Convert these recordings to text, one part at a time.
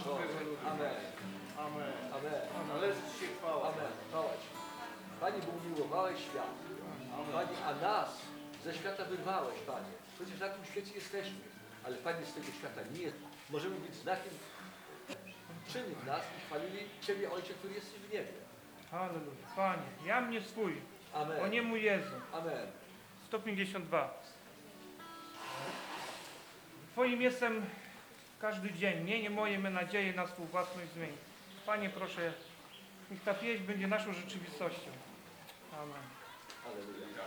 Amen. Amen. Amen. Należy się chwała. Amen. Chwała Ci. Świat. Panie, a nas ze świata wyrwałeś, Panie. Przecież na tym świecie jesteśmy, ale Panie, z tego świata nie jest. Możemy być znakiem czyny w nas i chwalili Ciebie, Ojcze, który jesteś w niebie. Halleluja. Panie, ja mnie swój. Amen. O niemu Jezu. Amen. 152. Twoim jestem każdy dzień miejmy moje my nadzieje na swój własność zmień. Panie proszę, niech ta pieśń będzie naszą rzeczywistością. Amen. Hallelujah.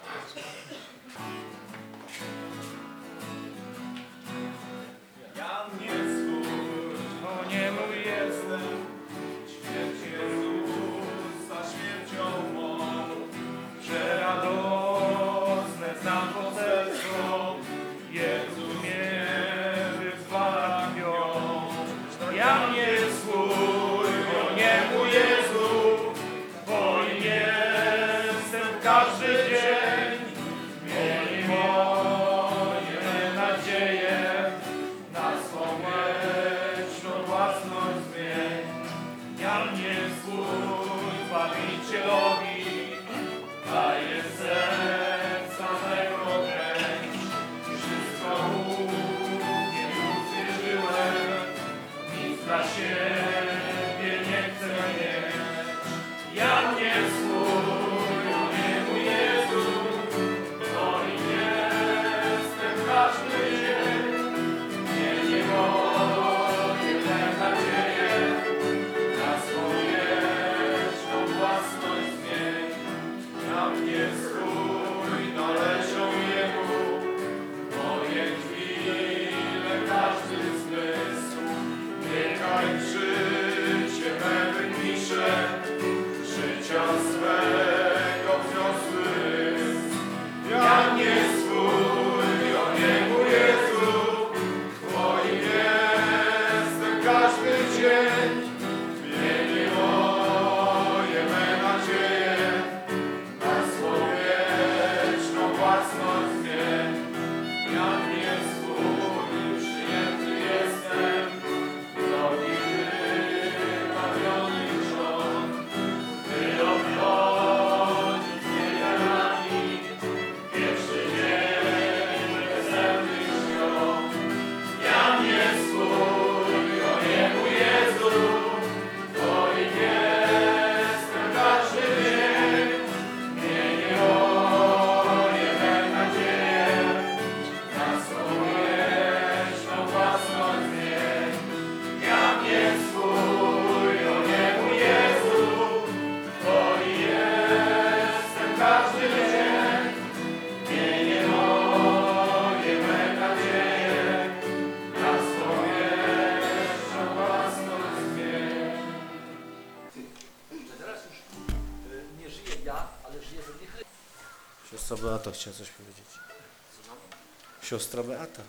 Beata chciała coś powiedzieć. Siostra Beata.